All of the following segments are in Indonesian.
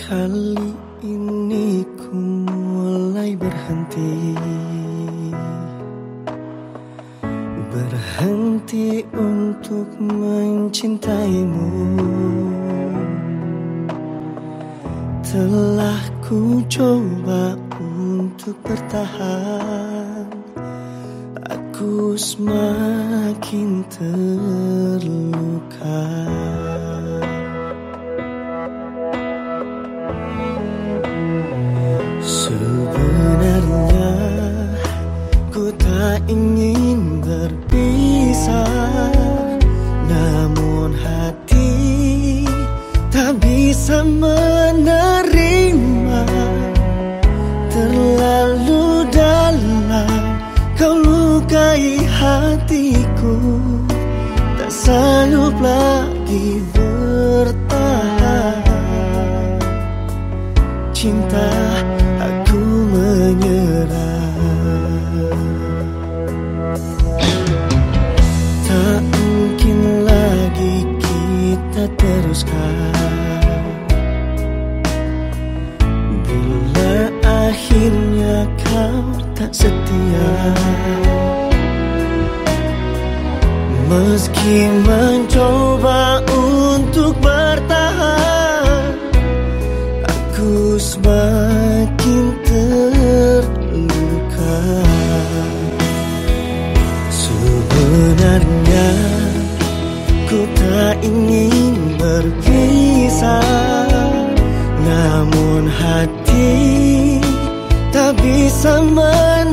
Kali ini ku mulai berhenti. Berhenti untuk mencintaimu. Telah ku coba untuk bertahan. Aku semakin terluka bisa menerima. Terlalu dalam kau lukai hatiku. Tak sanggup lagi bertahan. Cinta aku menyerah. Tak mungkin lagi kita teruskan akhirnya kau tak setia. Meski mencoba untuk bertahan Aku semakin terluka. Sebenarnya ku tak ingin berpisah Namun hati bisa menerima.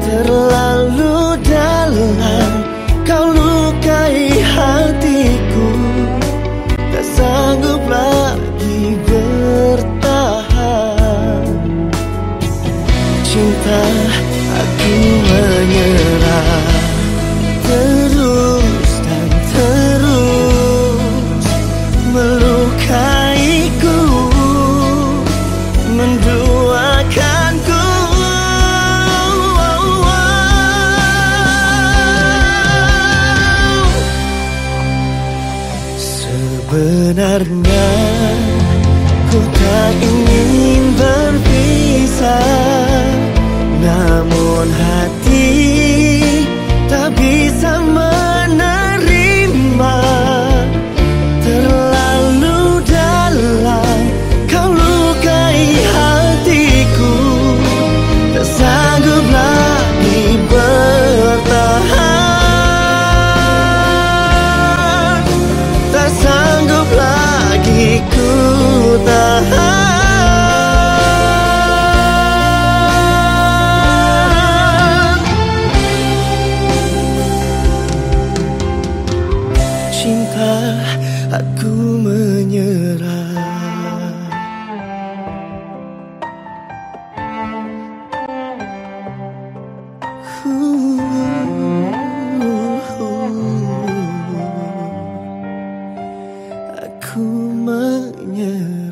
Terlalu dalam kau lukai hatiku. Tak sanggup lagi bertahan. Cinta aku menyerah Sebenarnya ku tak ingin berpisah Namun hati Aku menyerah.